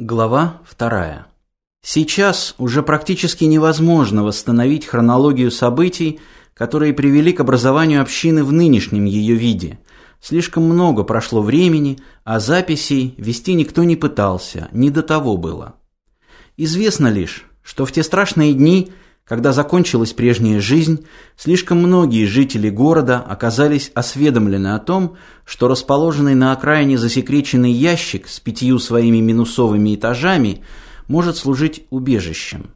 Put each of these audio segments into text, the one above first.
Глава вторая. Сейчас уже практически невозможно восстановить хронологию событий, которые привели к образованию общины в нынешнем ее виде. Слишком много прошло времени, а записей вести никто не пытался, не до того было. Известно лишь, что в те страшные дни – когда закончилась прежняя жизнь, слишком многие жители города оказались осведомлены о том, что расположенный на окраине засекреченный ящик с пятью своими минусовыми этажами может служить убежищем.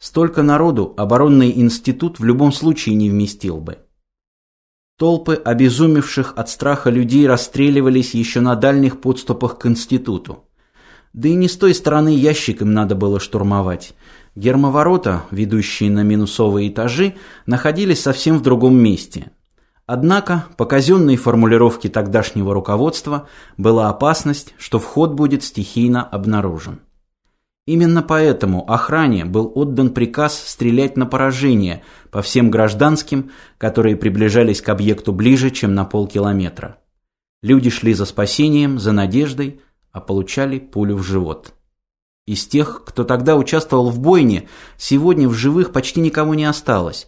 Столько народу оборонный институт в любом случае не вместил бы. Толпы обезумевших от страха людей расстреливались еще на дальних подступах к институту. Да и не с той стороны ящик им надо было штурмовать. Гермоворота, ведущие на минусовые этажи, находились совсем в другом месте. Однако, по казенной формулировке тогдашнего руководства, была опасность, что вход будет стихийно обнаружен. Именно поэтому охране был отдан приказ стрелять на поражение по всем гражданским, которые приближались к объекту ближе, чем на полкилометра. Люди шли за спасением, за надеждой, а получали пулю в живот. Из тех, кто тогда участвовал в бойне, сегодня в живых почти никого не осталось,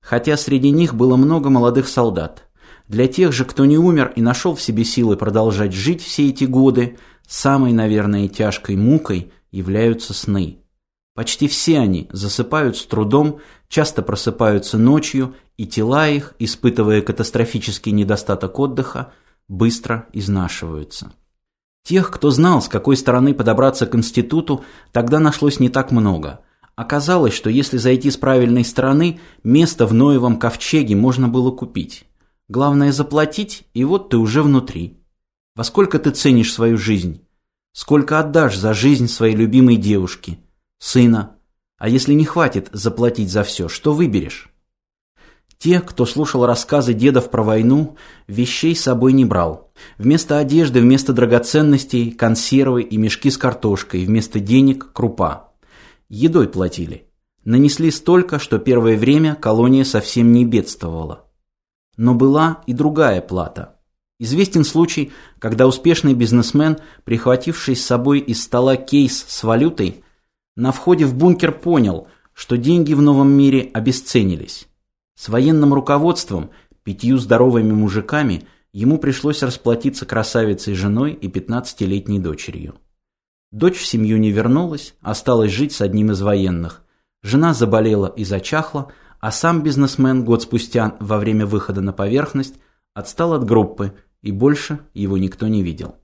хотя среди них было много молодых солдат. Для тех же, кто не умер и нашел в себе силы продолжать жить все эти годы, самой, наверное, тяжкой мукой являются сны. Почти все они засыпают с трудом, часто просыпаются ночью, и тела их, испытывая катастрофический недостаток отдыха, быстро изнашиваются. Тех, кто знал, с какой стороны подобраться к институту, тогда нашлось не так много. Оказалось, что если зайти с правильной стороны, место в Ноевом ковчеге можно было купить. Главное заплатить, и вот ты уже внутри. Во сколько ты ценишь свою жизнь? Сколько отдашь за жизнь своей любимой девушки, сына? А если не хватит заплатить за все, что выберешь? Те, кто слушал рассказы дедов про войну, вещей с собой не брал. Вместо одежды, вместо драгоценностей, консервы и мешки с картошкой, вместо денег – крупа. Едой платили. Нанесли столько, что первое время колония совсем не бедствовала. Но была и другая плата. Известен случай, когда успешный бизнесмен, прихвативший с собой из стола кейс с валютой, на входе в бункер понял, что деньги в новом мире обесценились. С военным руководством, пятью здоровыми мужиками, ему пришлось расплатиться красавицей женой и пятнадцатилетней дочерью. Дочь в семью не вернулась, осталась жить с одним из военных. Жена заболела и зачахла, а сам бизнесмен год спустя во время выхода на поверхность отстал от группы, и больше его никто не видел.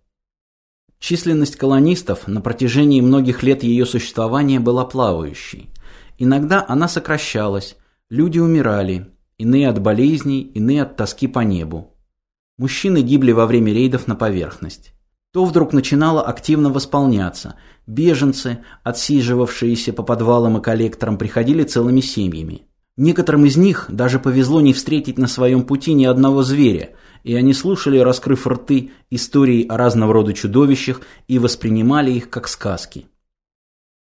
Численность колонистов на протяжении многих лет ее существования была плавающей. Иногда она сокращалась, Люди умирали, иные от болезней, иные от тоски по небу. Мужчины гибли во время рейдов на поверхность. То вдруг начинало активно восполняться. Беженцы, отсиживавшиеся по подвалам и коллекторам, приходили целыми семьями. Некоторым из них даже повезло не встретить на своем пути ни одного зверя, и они слушали, раскрыв рты, истории о разного рода чудовищах и воспринимали их как сказки.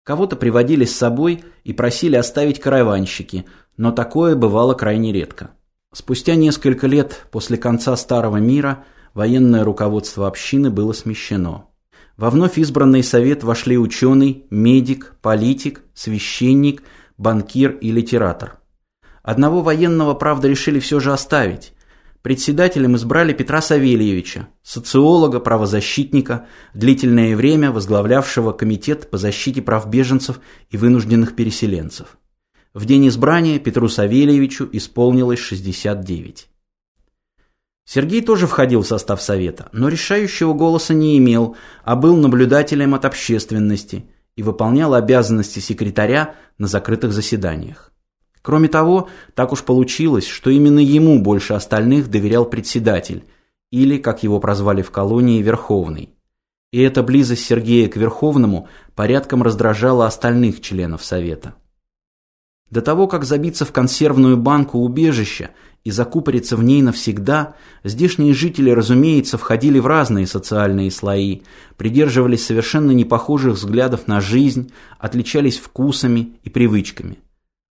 Кого-то приводили с собой и просили оставить караванщики, но такое бывало крайне редко. Спустя несколько лет после конца Старого мира военное руководство общины было смещено. Во вновь избранный совет вошли ученый, медик, политик, священник, банкир и литератор. Одного военного, правда, решили все же оставить. Председателем избрали Петра Савельевича, социолога, правозащитника, длительное время возглавлявшего Комитет по защите прав беженцев и вынужденных переселенцев. В день избрания Петру Савельевичу исполнилось 69. Сергей тоже входил в состав совета, но решающего голоса не имел, а был наблюдателем от общественности и выполнял обязанности секретаря на закрытых заседаниях. Кроме того, так уж получилось, что именно ему больше остальных доверял председатель, или, как его прозвали в колонии, Верховный. И эта близость Сергея к Верховному порядком раздражала остальных членов Совета. До того, как забиться в консервную банку убежища и закупориться в ней навсегда, здешние жители, разумеется, входили в разные социальные слои, придерживались совершенно непохожих взглядов на жизнь, отличались вкусами и привычками.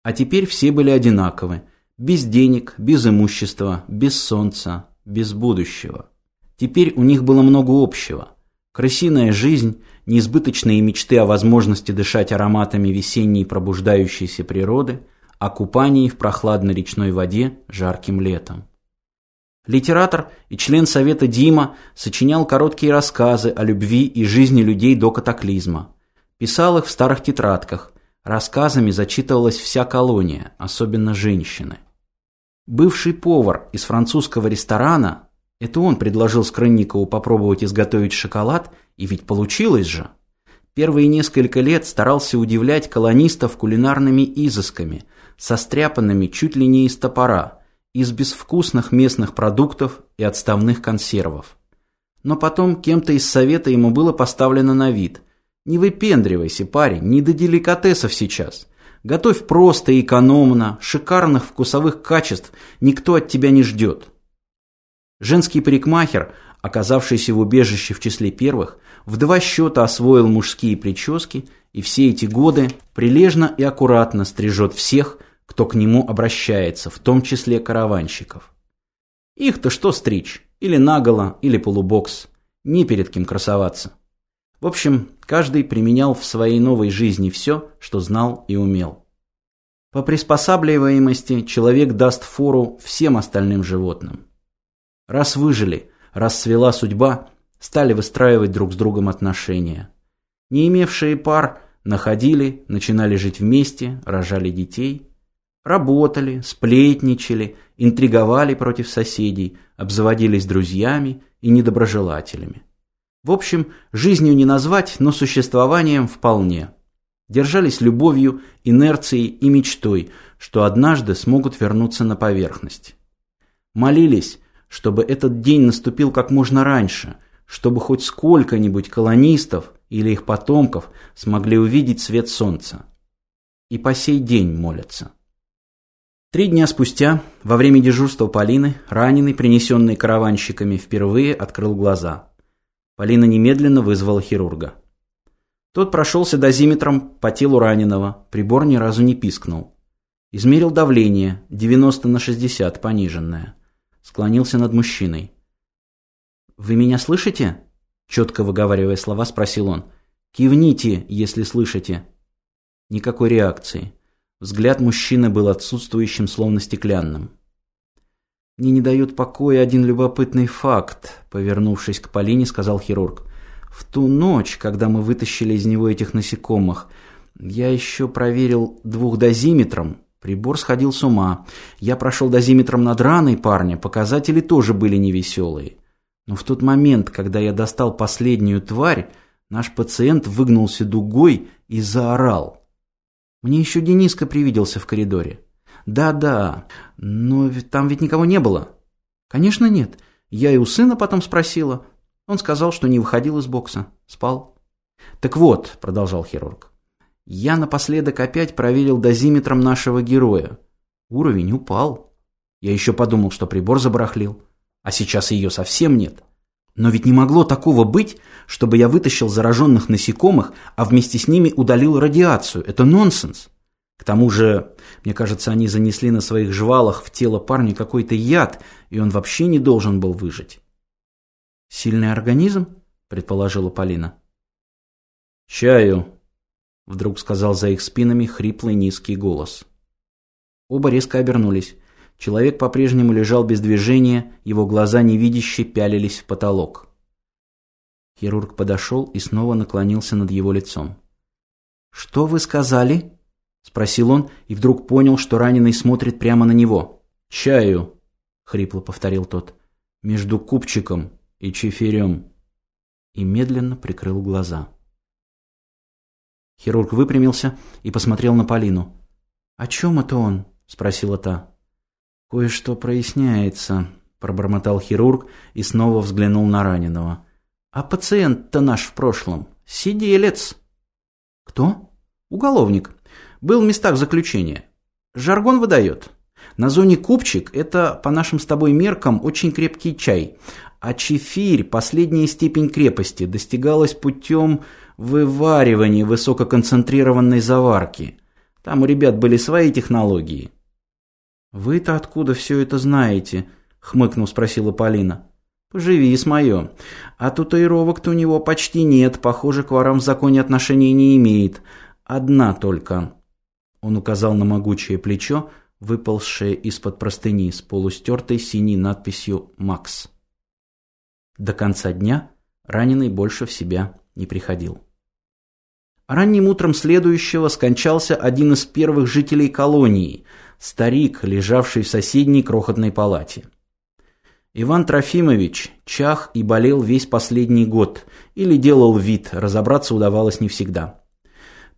А теперь все были одинаковы, без денег, без имущества, без солнца, без будущего. Теперь у них было много общего. Крысиная жизнь, неизбыточные мечты о возможности дышать ароматами весенней пробуждающейся природы, о купании в прохладной речной воде жарким летом. Литератор и член Совета Дима сочинял короткие рассказы о любви и жизни людей до катаклизма. Писал их в старых тетрадках. Рассказами зачитывалась вся колония, особенно женщины. Бывший повар из французского ресторана, это он предложил Скрынникову попробовать изготовить шоколад, и ведь получилось же. Первые несколько лет старался удивлять колонистов кулинарными изысками, состряпанными чуть ли не из топора, из безвкусных местных продуктов и отставных консервов. Но потом кем-то из совета ему было поставлено на вид. «Не выпендривайся, парень, не до деликатесов сейчас. Готовь просто и экономно, шикарных вкусовых качеств никто от тебя не ждет. Женский парикмахер, оказавшийся в убежище в числе первых, в два счета освоил мужские прически и все эти годы прилежно и аккуратно стрижет всех, кто к нему обращается, в том числе караванщиков. Их-то что стричь? Или наголо, или полубокс. Не перед кем красоваться. В общем, каждый применял в своей новой жизни все, что знал и умел. По приспосабливаемости человек даст фору всем остальным животным. Раз выжили, раз свела судьба, стали выстраивать друг с другом отношения. Не имевшие пар находили, начинали жить вместе, рожали детей. Работали, сплетничали, интриговали против соседей, обзаводились друзьями и недоброжелателями. В общем, жизнью не назвать, но существованием вполне. Держались любовью, инерцией и мечтой, что однажды смогут вернуться на поверхность. Молились, чтобы этот день наступил как можно раньше, чтобы хоть сколько-нибудь колонистов или их потомков смогли увидеть свет солнца. И по сей день молятся. Три дня спустя, во время дежурства Полины, раненый, принесенный караванщиками, впервые открыл глаза – Полина немедленно вызвала хирурга. Тот прошелся дозиметром по телу раненого, прибор ни разу не пискнул. Измерил давление, 90 на 60, пониженное. Склонился над мужчиной. «Вы меня слышите?» Четко выговаривая слова, спросил он. «Кивните, если слышите». Никакой реакции. Взгляд мужчины был отсутствующим, словно стеклянным. «Мне не дает покоя один любопытный факт», — повернувшись к Полине, сказал хирург. «В ту ночь, когда мы вытащили из него этих насекомых, я еще проверил двухдозиметром. Прибор сходил с ума. Я прошел дозиметром над раной парня, показатели тоже были невеселые. Но в тот момент, когда я достал последнюю тварь, наш пациент выгнулся дугой и заорал. Мне еще Дениска привиделся в коридоре. «Да-да, но там ведь никого не было». «Конечно нет. Я и у сына потом спросила. Он сказал, что не выходил из бокса. Спал». «Так вот», — продолжал хирург, — «я напоследок опять проверил дозиметром нашего героя. Уровень упал. Я еще подумал, что прибор забарахлил. А сейчас ее совсем нет». Но ведь не могло такого быть, чтобы я вытащил зараженных насекомых, а вместе с ними удалил радиацию. Это нонсенс. К тому же, мне кажется, они занесли на своих жвалах в тело парня какой-то яд, и он вообще не должен был выжить. «Сильный организм?» – предположила Полина. «Чаю», – вдруг сказал за их спинами хриплый низкий голос. Оба резко обернулись. Человек по-прежнему лежал без движения, его глаза невидяще пялились в потолок. Хирург подошел и снова наклонился над его лицом. «Что вы сказали?» — спросил он и вдруг понял, что раненый смотрит прямо на него. «Чаю», — хрипло повторил тот, — «между купчиком и чефирем». И медленно прикрыл глаза. Хирург выпрямился и посмотрел на Полину. «О чем это он?» — спросила та. «Кое-что проясняется», — пробормотал хирург и снова взглянул на раненого. «А пациент-то наш в прошлом. Сиделец». «Кто?» «Уголовник. Был в местах заключения. Жаргон выдает. На зоне купчик – это, по нашим с тобой меркам, очень крепкий чай. А чефирь – последняя степень крепости, достигалась путем вываривания высококонцентрированной заварки. Там у ребят были свои технологии. «Вы-то откуда все это знаете?» – хмыкнув, спросила Полина. Поживи с мое. А татуировок-то у него почти нет, похоже, к ворам в законе отношения не имеет. Одна только. Он указал на могучее плечо, выползшее из-под простыни с полустертой синей надписью «Макс». До конца дня раненый больше в себя не приходил. Ранним утром следующего скончался один из первых жителей колонии, старик, лежавший в соседней крохотной палате. Иван Трофимович чах и болел весь последний год, или делал вид, разобраться удавалось не всегда.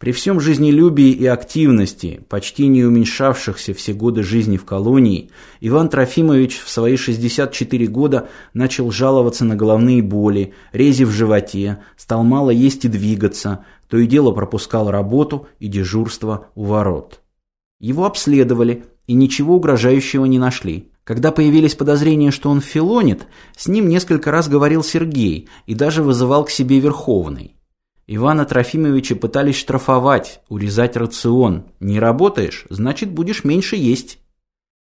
При всем жизнелюбии и активности, почти не уменьшавшихся все годы жизни в колонии, Иван Трофимович в свои 64 года начал жаловаться на головные боли, рези в животе, стал мало есть и двигаться, то и дело пропускал работу и дежурство у ворот. Его обследовали и ничего угрожающего не нашли. Когда появились подозрения, что он филонит, с ним несколько раз говорил Сергей и даже вызывал к себе Верховный. Ивана Трофимовича пытались штрафовать, урезать рацион. Не работаешь, значит будешь меньше есть.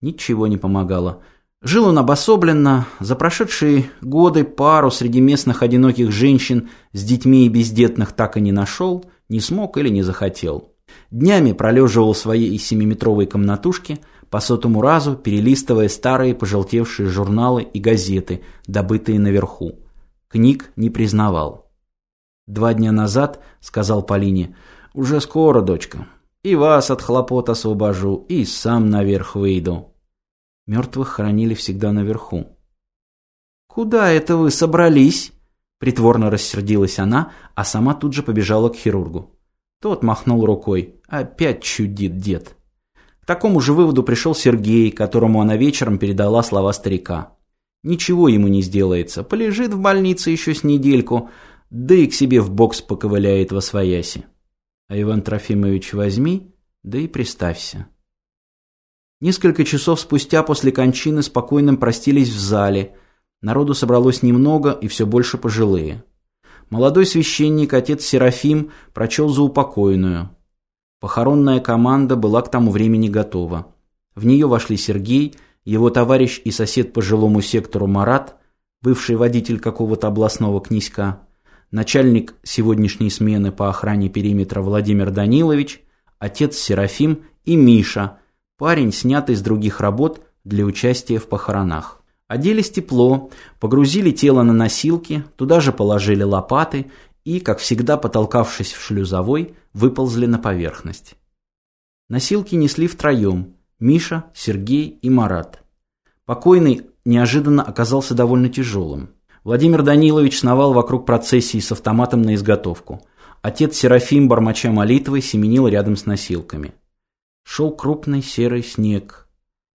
Ничего не помогало. Жил он обособленно, за прошедшие годы пару среди местных одиноких женщин с детьми и бездетных так и не нашел, не смог или не захотел. Днями пролеживал в своей семиметровой комнатушке, по сотому разу перелистывая старые пожелтевшие журналы и газеты, добытые наверху. Книг не признавал. Два дня назад, сказал Полине, уже скоро, дочка. И вас от хлопот освобожу, и сам наверх выйду. Мертвых хоронили всегда наверху. «Куда это вы собрались?» Притворно рассердилась она, а сама тут же побежала к хирургу. Тот махнул рукой. Опять чудит дед. К такому же выводу пришел Сергей, которому она вечером передала слова старика. Ничего ему не сделается, полежит в больнице еще с недельку, да и к себе в бокс поковыляет во свояси. А Иван Трофимович возьми, да и приставься. Несколько часов спустя после кончины спокойно простились в зале. Народу собралось немного и все больше пожилые. Молодой священник, отец Серафим, прочел за упокойную. Похоронная команда была к тому времени готова. В нее вошли Сергей, его товарищ и сосед по жилому сектору Марат, бывший водитель какого-то областного князька, начальник сегодняшней смены по охране периметра Владимир Данилович, отец Серафим и Миша, парень, снятый с других работ для участия в похоронах. Оделись тепло, погрузили тело на носилки, туда же положили лопаты и, как всегда потолкавшись в шлюзовой, выползли на поверхность. Носилки несли втроем – Миша, Сергей и Марат. Покойный неожиданно оказался довольно тяжелым. Владимир Данилович сновал вокруг процессии с автоматом на изготовку. Отец Серафим, бормоча молитвы, семенил рядом с носилками. Шел крупный серый снег.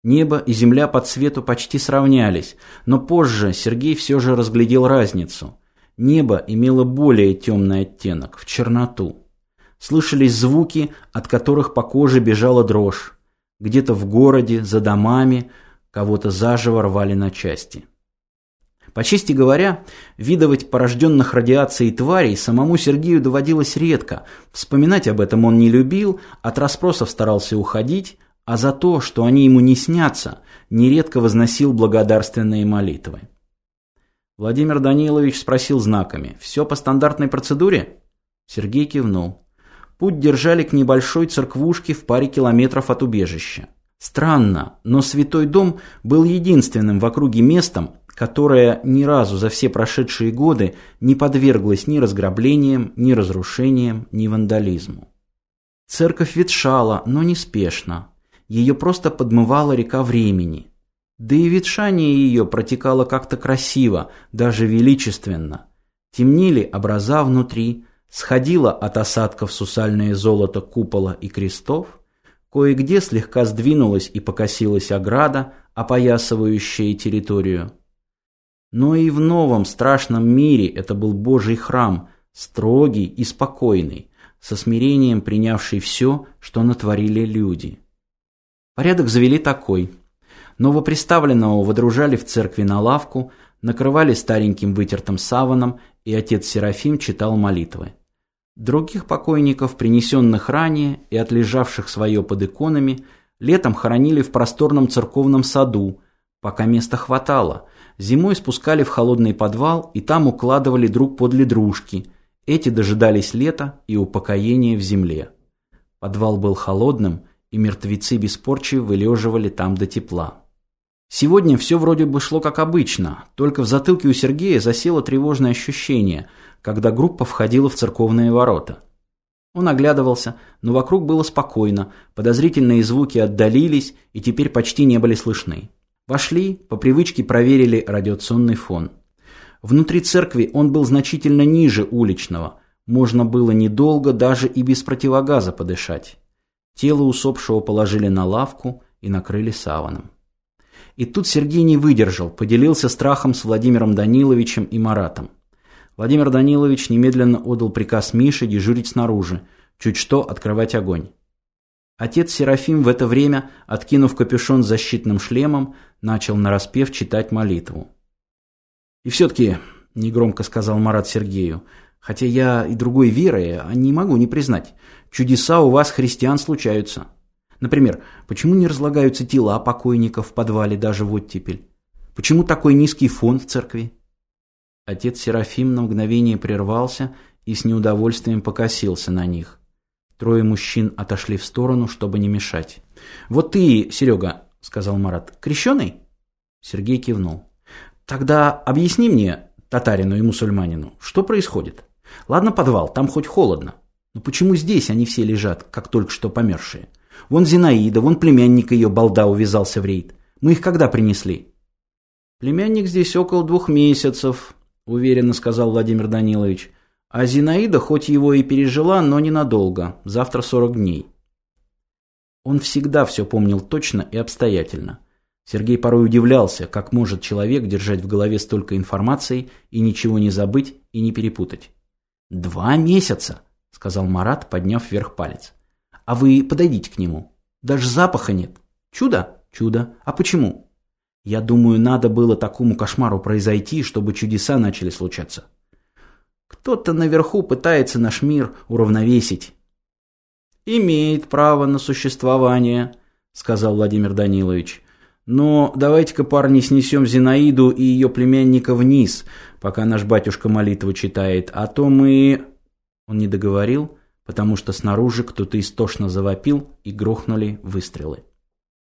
Небо и земля по цвету почти сравнялись, но позже Сергей все же разглядел разницу. Небо имело более темный оттенок, в черноту. Слышались звуки, от которых по коже бежала дрожь. Где-то в городе, за домами, кого-то заживо рвали на части. По чести говоря, видывать порожденных радиацией тварей самому Сергею доводилось редко. Вспоминать об этом он не любил, от расспросов старался уходить, а за то, что они ему не снятся, нередко возносил благодарственные молитвы. Владимир Данилович спросил знаками. «Все по стандартной процедуре?» Сергей кивнул. Путь держали к небольшой церквушке в паре километров от убежища. Странно, но Святой Дом был единственным в округе местом, которое ни разу за все прошедшие годы не подверглось ни разграблениям, ни разрушениям, ни вандализму. Церковь ветшала, но неспешно. Ее просто подмывала река времени. Да и ветшание ее протекало как-то красиво, даже величественно. Темнели образа внутри, сходило от осадков сусальное золото купола и крестов, кое-где слегка сдвинулась и покосилась ограда, опоясывающая территорию. Но и в новом страшном мире это был Божий храм, строгий и спокойный, со смирением принявший все, что натворили люди. Порядок завели такой – Новоприставленного водружали в церкви на лавку, накрывали стареньким вытертым саваном, и отец Серафим читал молитвы. Других покойников, принесенных ранее и отлежавших свое под иконами, летом хоронили в просторном церковном саду, пока места хватало. Зимой спускали в холодный подвал и там укладывали друг подле дружки. Эти дожидались лета и упокоения в земле. Подвал был холодным, и мертвецы без порчи вылеживали там до тепла. Сегодня все вроде бы шло как обычно, только в затылке у Сергея засело тревожное ощущение, когда группа входила в церковные ворота. Он оглядывался, но вокруг было спокойно, подозрительные звуки отдалились и теперь почти не были слышны. Вошли, по привычке проверили радиационный фон. Внутри церкви он был значительно ниже уличного. Можно было недолго даже и без противогаза подышать. Тело усопшего положили на лавку и накрыли саваном. И тут Сергей не выдержал, поделился страхом с Владимиром Даниловичем и Маратом. Владимир Данилович немедленно отдал приказ Мише дежурить снаружи, чуть что открывать огонь. Отец Серафим в это время, откинув капюшон защитным шлемом, начал нараспев читать молитву. «И все-таки», — негромко сказал Марат Сергею, «хотя я и другой веры, а не могу не признать, чудеса у вас, христиан, случаются. Например, почему не разлагаются тела покойников в подвале даже в оттепель? Почему такой низкий фон в церкви?» Отец Серафим на мгновение прервался и с неудовольствием покосился на них. Трое мужчин отошли в сторону, чтобы не мешать. «Вот ты, Серега», — сказал Марат, — «крещеный?» Сергей кивнул. «Тогда объясни мне, татарину и мусульманину, что происходит? Ладно, подвал, там хоть холодно. Но почему здесь они все лежат, как только что помершие? Вон Зинаида, вон племянник ее, балда, увязался в рейд. Мы их когда принесли?» «Племянник здесь около двух месяцев», — уверенно сказал Владимир Данилович. А Зинаида хоть его и пережила, но ненадолго, завтра 40 дней. Он всегда все помнил точно и обстоятельно. Сергей порой удивлялся, как может человек держать в голове столько информации и ничего не забыть и не перепутать. «Два месяца», — сказал Марат, подняв вверх палец. «А вы подойдите к нему. Даже запаха нет. Чудо? Чудо. А почему?» «Я думаю, надо было такому кошмару произойти, чтобы чудеса начали случаться». Кто-то наверху пытается наш мир уравновесить. «Имеет право на существование», — сказал Владимир Данилович. «Но давайте-ка, парни, снесем Зинаиду и ее племянника вниз, пока наш батюшка молитву читает, а то мы...» Он не договорил, потому что снаружи кто-то истошно завопил и грохнули выстрелы.